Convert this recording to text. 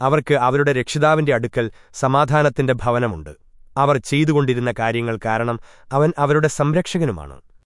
അവർക്ക് അവരുടെ രക്ഷിതാവിന്റെ അടുക്കൽ സമാധാനത്തിന്റെ ഭവനമുണ്ട്. അവർ ചെയ്തുകൊണ്ടിരുന്ന കാര്യങ്ങൾ കാരണം അവൻ അവരുടെ സംരക്ഷകനുമാണ്.